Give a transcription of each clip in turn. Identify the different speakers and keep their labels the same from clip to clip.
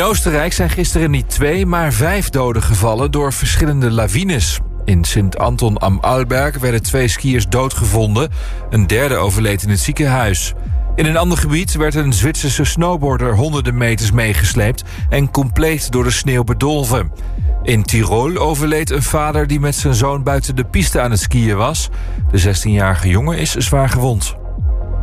Speaker 1: In Oostenrijk zijn gisteren niet twee, maar vijf doden gevallen door verschillende lawines. In Sint-Anton am Arlberg werden twee skiers doodgevonden. Een derde overleed in het ziekenhuis. In een ander gebied werd een Zwitserse snowboarder honderden meters meegesleept... en compleet door de sneeuw bedolven. In Tirol overleed een vader die met zijn zoon buiten de piste aan het skiën was. De 16-jarige jongen is zwaar gewond.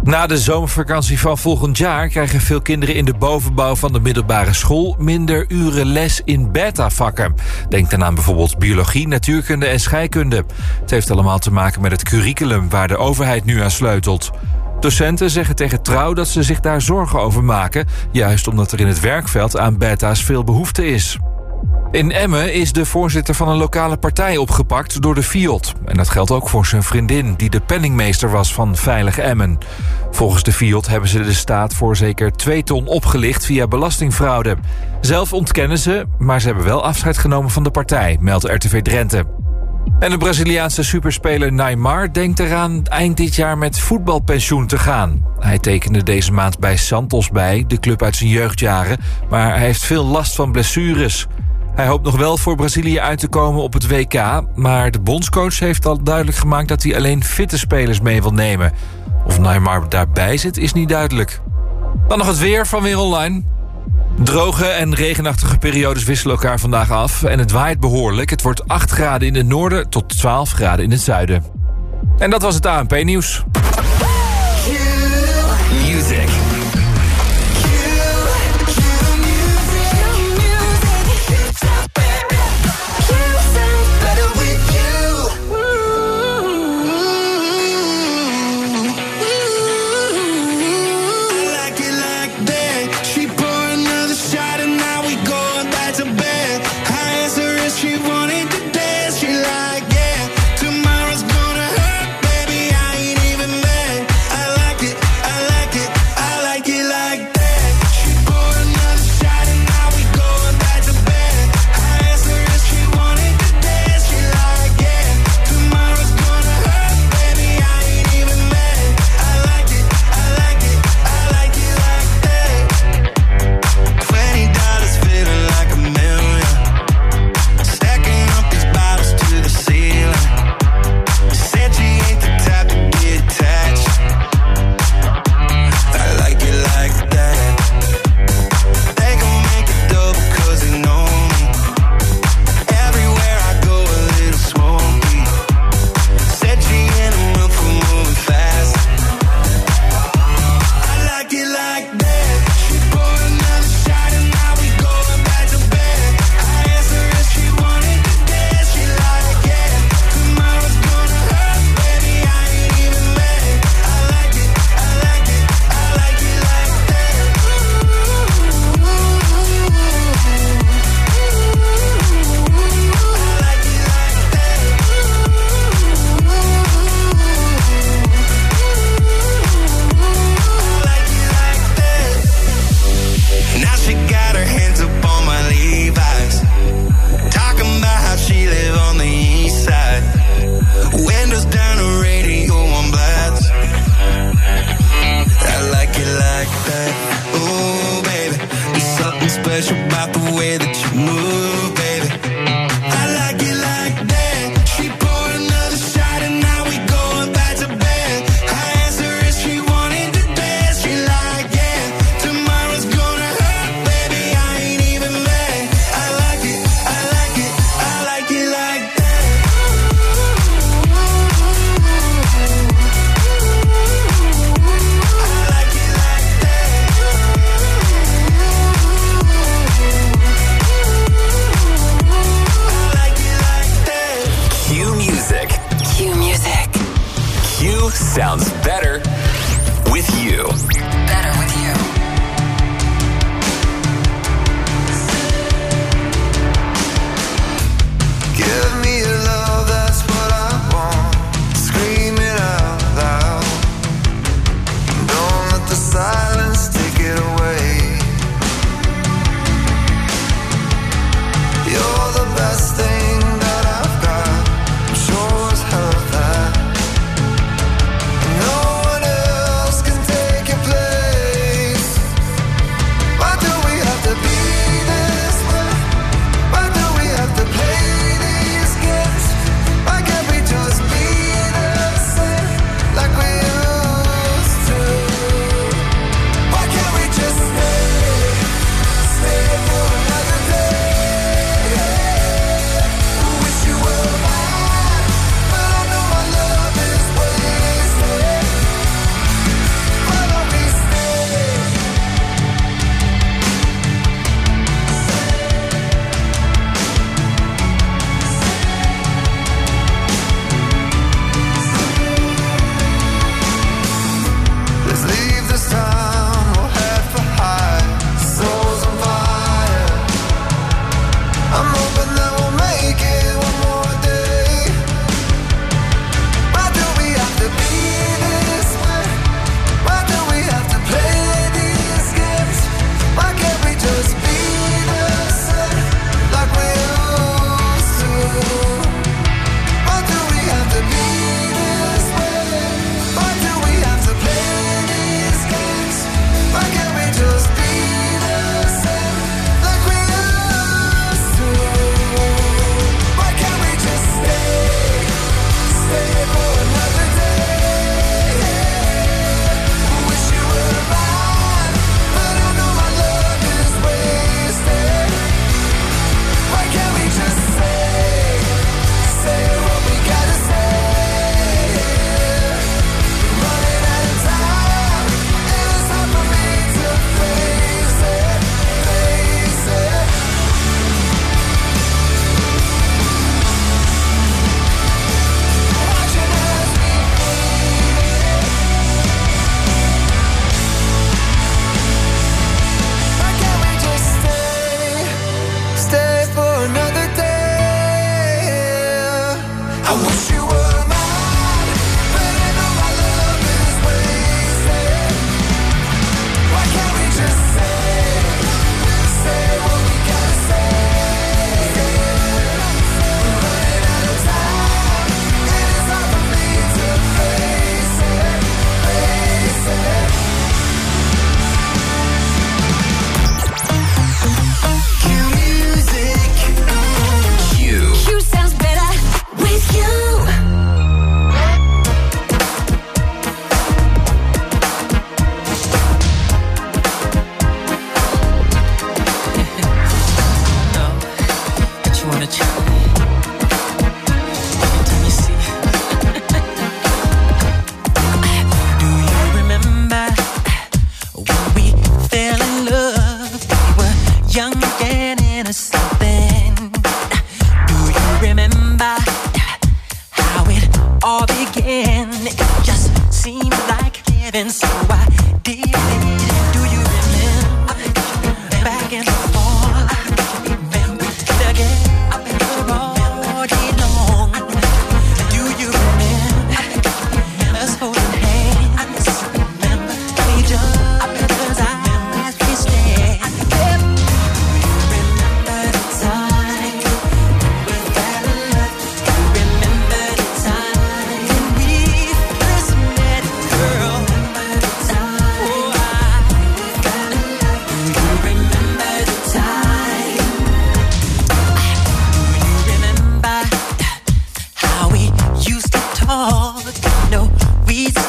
Speaker 1: Na de zomervakantie van volgend jaar krijgen veel kinderen in de bovenbouw van de middelbare school minder uren les in beta-vakken. Denk dan aan bijvoorbeeld biologie, natuurkunde en scheikunde. Het heeft allemaal te maken met het curriculum waar de overheid nu aan sleutelt. Docenten zeggen tegen Trouw dat ze zich daar zorgen over maken, juist omdat er in het werkveld aan beta's veel behoefte is. In Emmen is de voorzitter van een lokale partij opgepakt door de FIOD. En dat geldt ook voor zijn vriendin, die de penningmeester was van Veilig Emmen. Volgens de FIOD hebben ze de staat voor zeker 2 ton opgelicht via belastingfraude. Zelf ontkennen ze, maar ze hebben wel afscheid genomen van de partij, meldt RTV Drenthe. En de Braziliaanse superspeler Neymar denkt eraan eind dit jaar met voetbalpensioen te gaan. Hij tekende deze maand bij Santos bij, de club uit zijn jeugdjaren, maar hij heeft veel last van blessures. Hij hoopt nog wel voor Brazilië uit te komen op het WK... maar de bondscoach heeft al duidelijk gemaakt dat hij alleen fitte spelers mee wil nemen. Of Neymar daarbij zit is niet duidelijk. Dan nog het weer van Weer Online. Droge en regenachtige periodes wisselen elkaar vandaag af... en het waait behoorlijk. Het wordt 8 graden in het noorden tot 12 graden in het zuiden. En dat was het ANP-nieuws.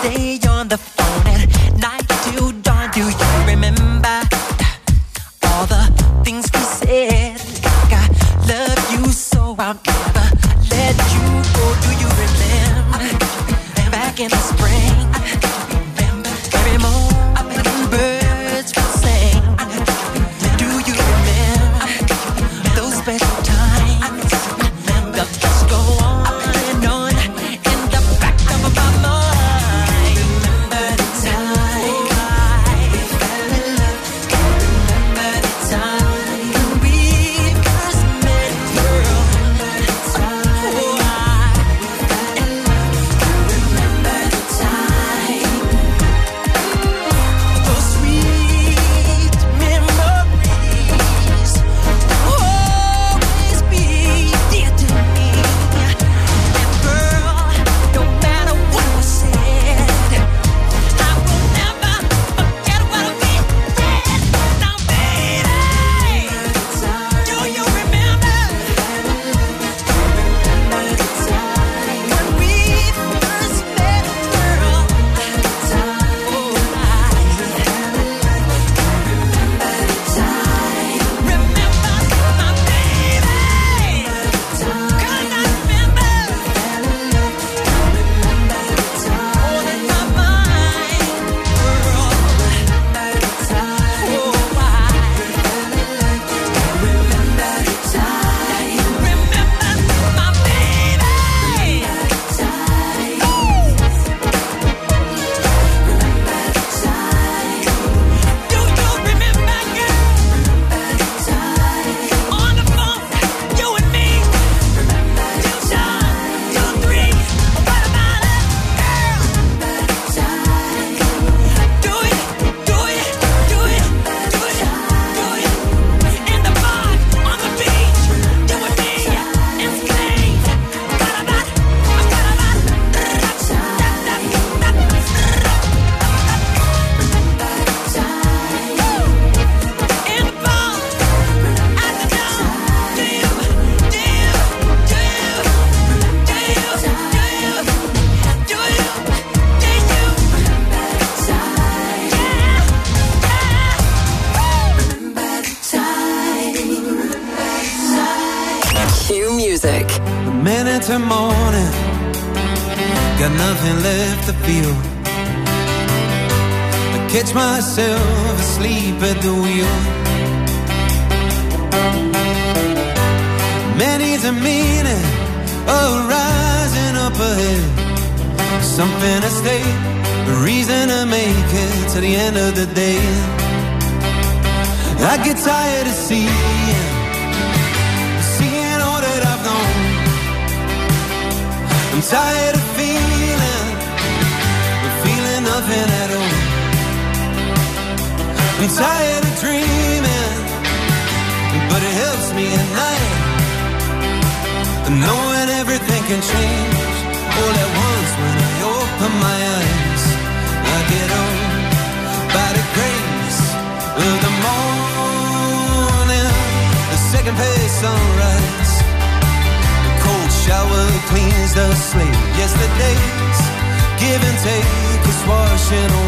Speaker 2: Stay on the
Speaker 3: take is washing away.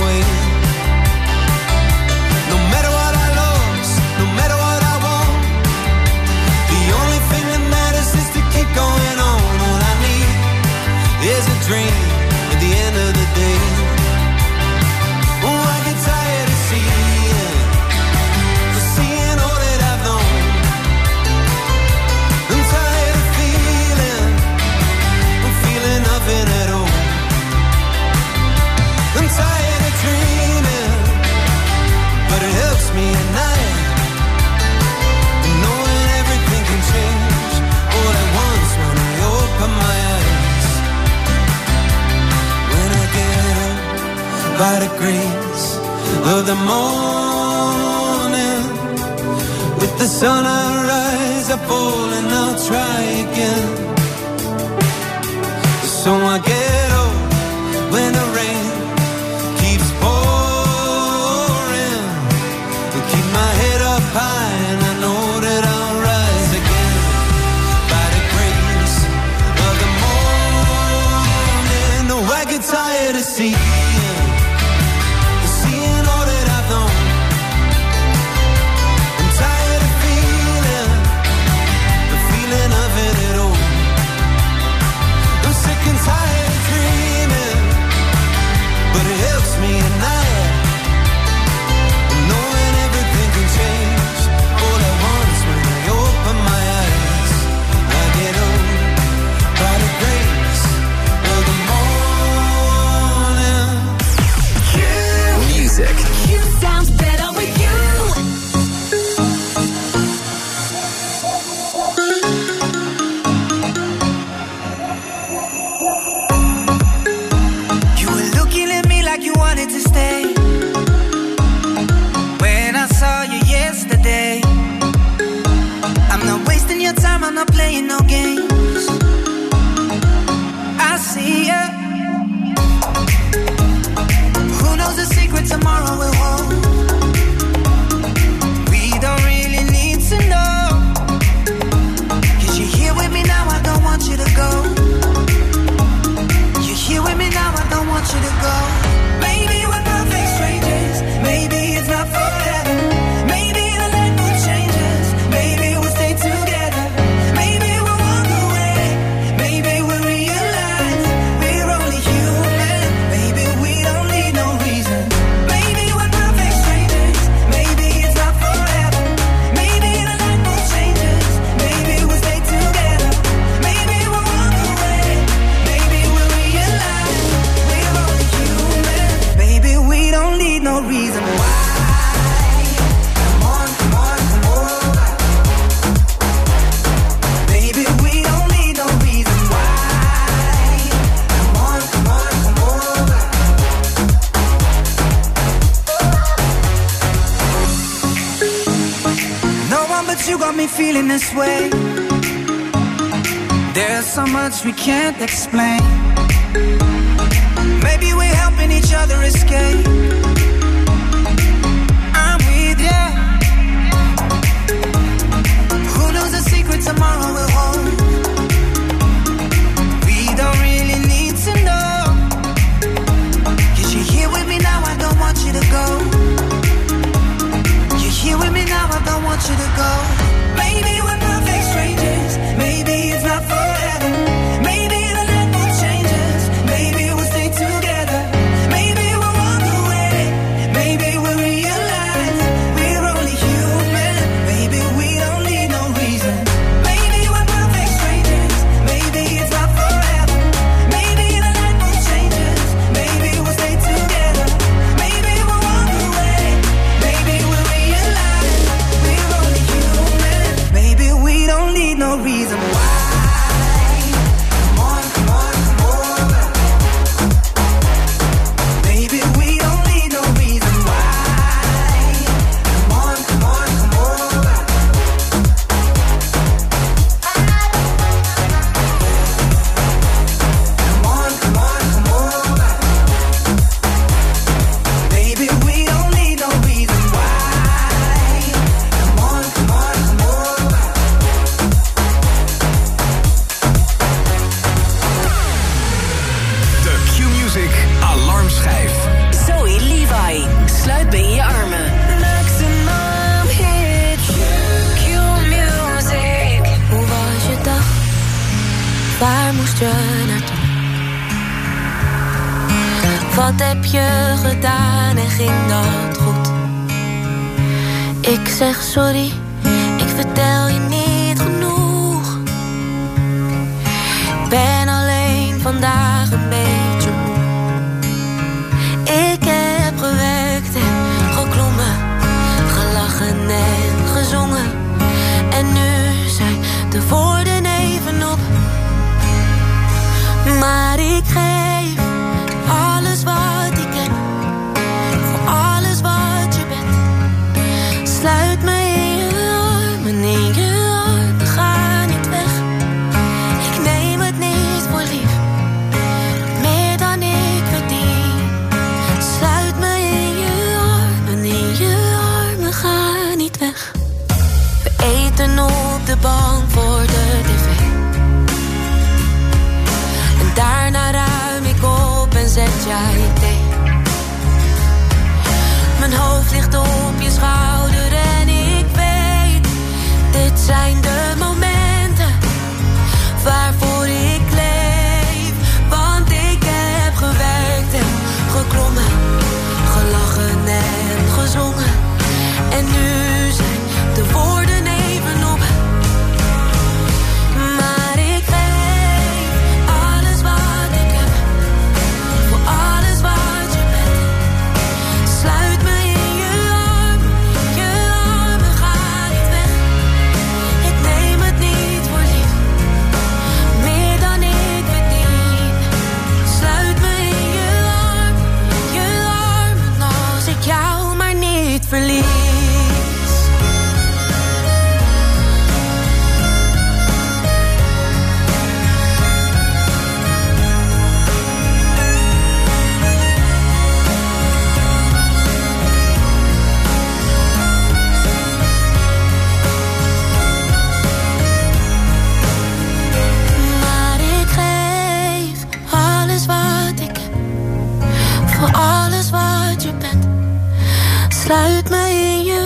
Speaker 4: Sluit
Speaker 5: me in je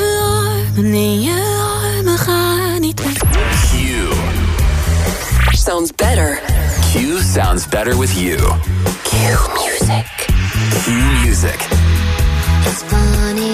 Speaker 5: armen, in je armen, ga niet weg.
Speaker 6: Q.
Speaker 4: Sounds better.
Speaker 6: Q sounds better with you.
Speaker 5: Q music.
Speaker 6: Q music.
Speaker 5: It's funny.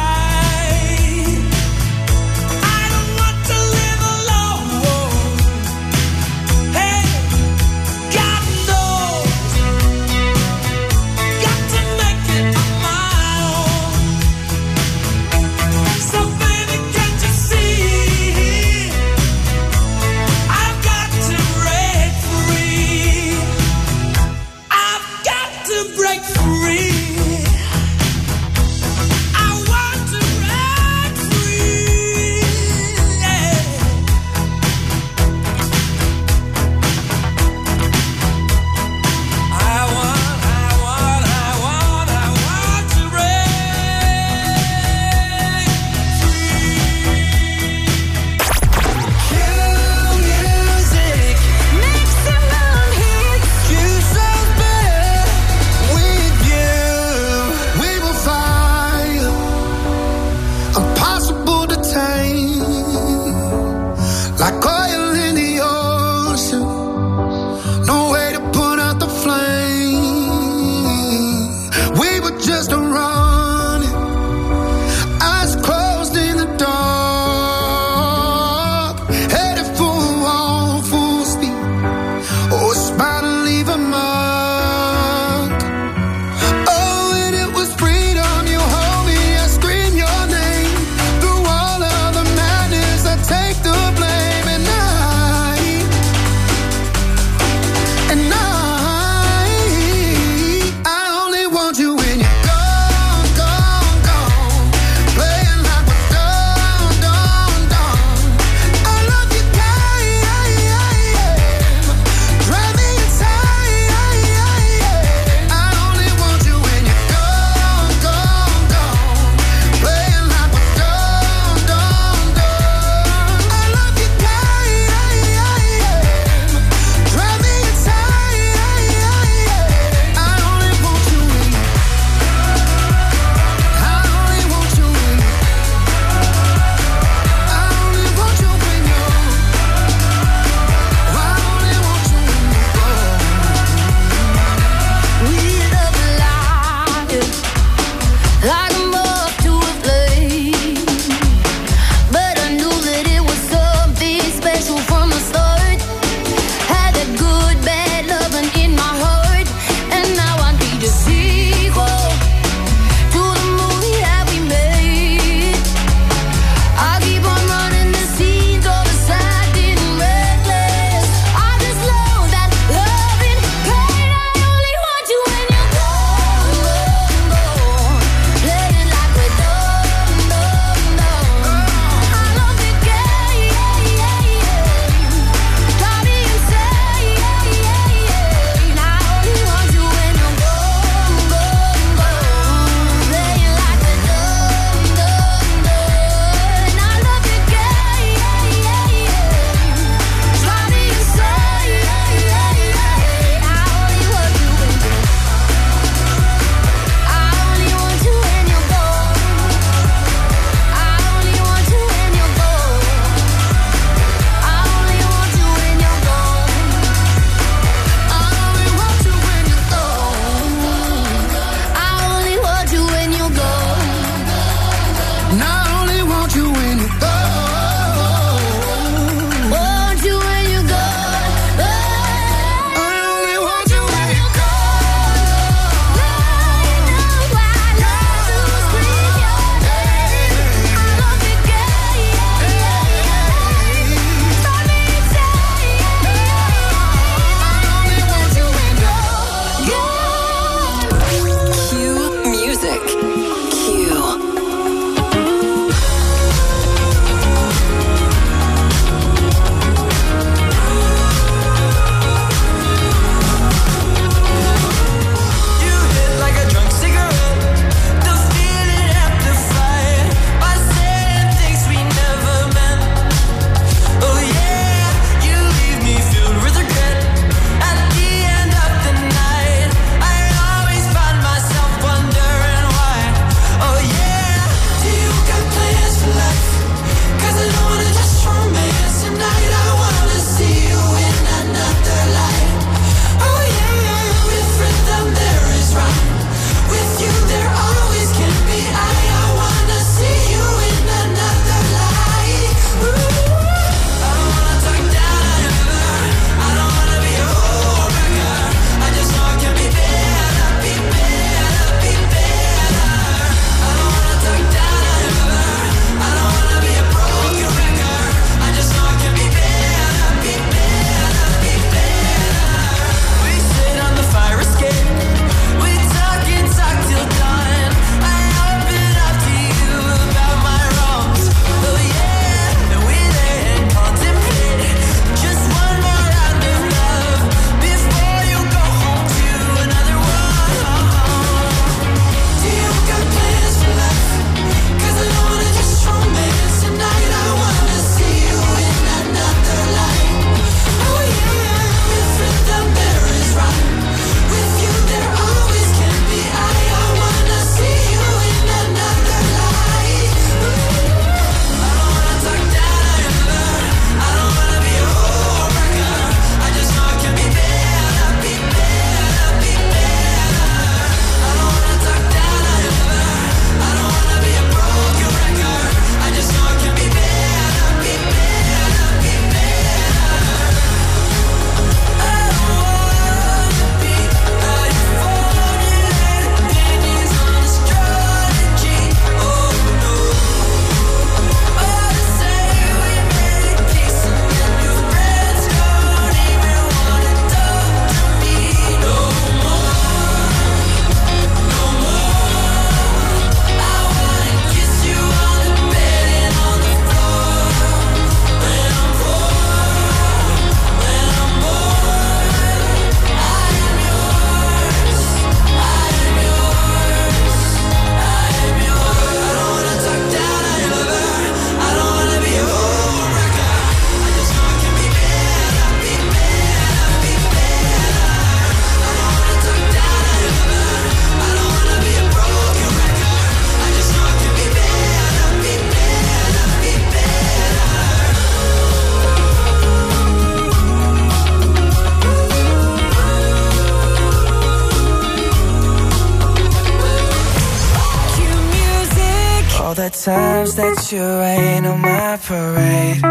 Speaker 7: You
Speaker 8: rain on my parade.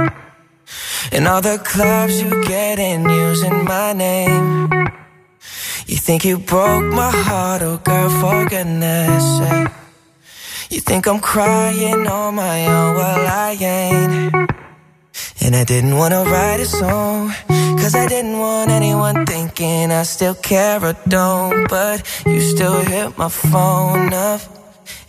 Speaker 8: And all the clubs you get in using my name. You think you broke my heart, oh girl, for goodness sake. You think I'm crying on my own, well, I ain't. And I didn't wanna write a song, cause I didn't want anyone thinking I still care or don't. But you still hit my phone up.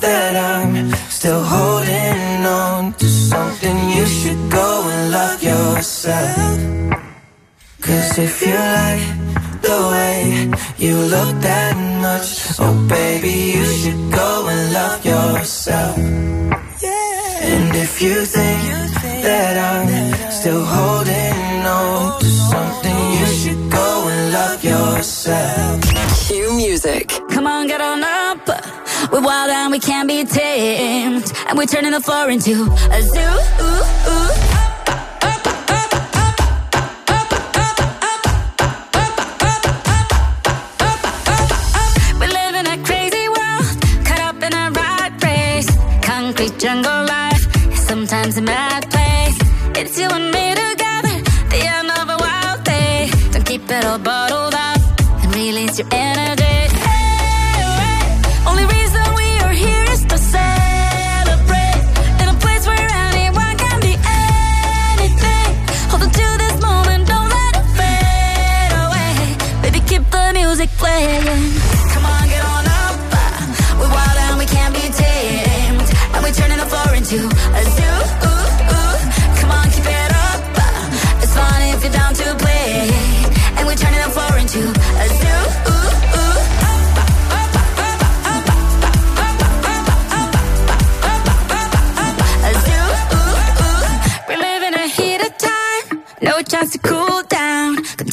Speaker 8: that I'm still holding on to something, you should go and love yourself. Cause if you like the way you look that much, oh baby, you should go and love yourself. And if you think that I'm still holding on to something, you should go and love yourself.
Speaker 4: Qmusic.
Speaker 9: Come on, get on up. We're wild and we can't be tamed. And we're turning the floor into a zoo. Ooh, ooh. We live in a crazy world, caught up in a rat race. Concrete jungle life, is sometimes a mad place. It's you and me together, the end of a wild day. Don't keep it all bottled up and release your energy.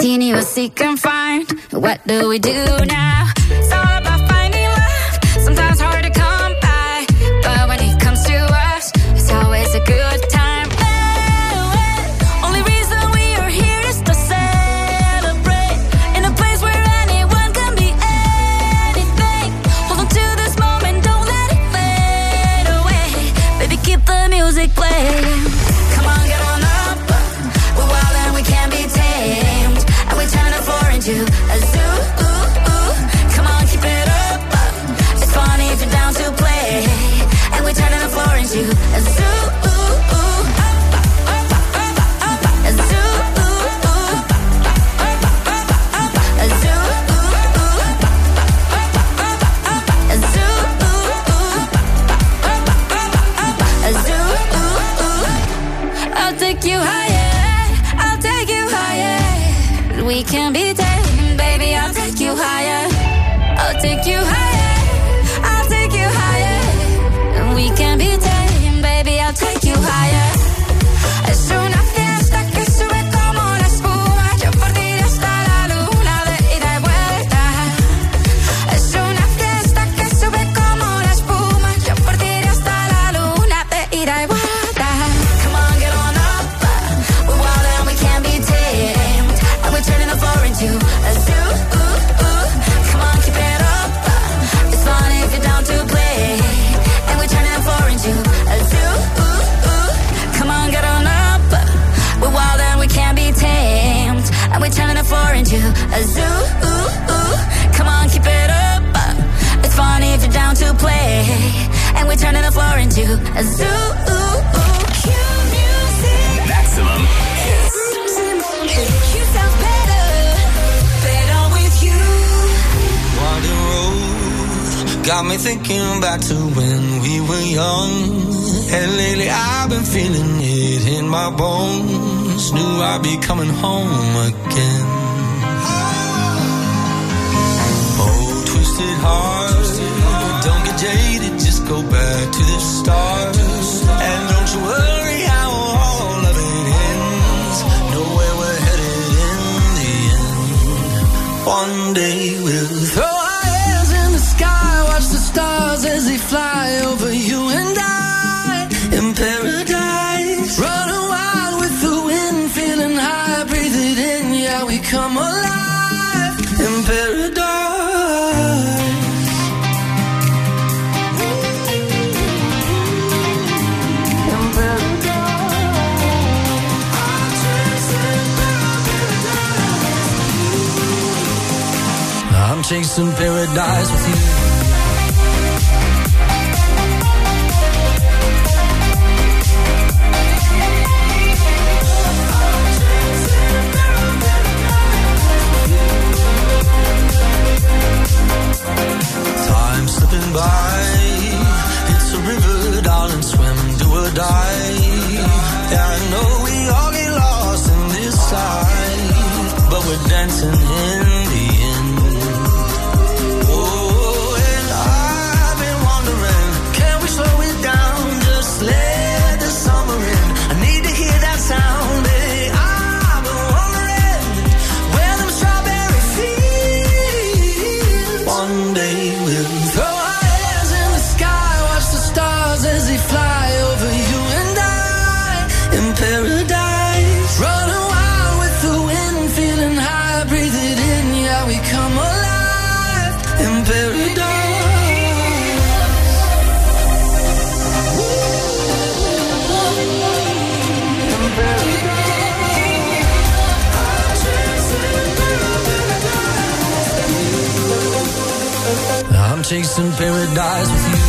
Speaker 9: martini, we'll seek and find. What do we do now? floor into a zoo.
Speaker 6: Maximum hits.
Speaker 9: You sound better, better with you.
Speaker 3: Winding road got me thinking back to when we were young. And lately I've been feeling it in my bones. Knew I'd be coming home again. Oh, twisted heart go back to the start. And don't you worry how all of it ends. Know where we're headed in the end. One day we'll throw. in paradise with you. chasing paradise
Speaker 6: with you.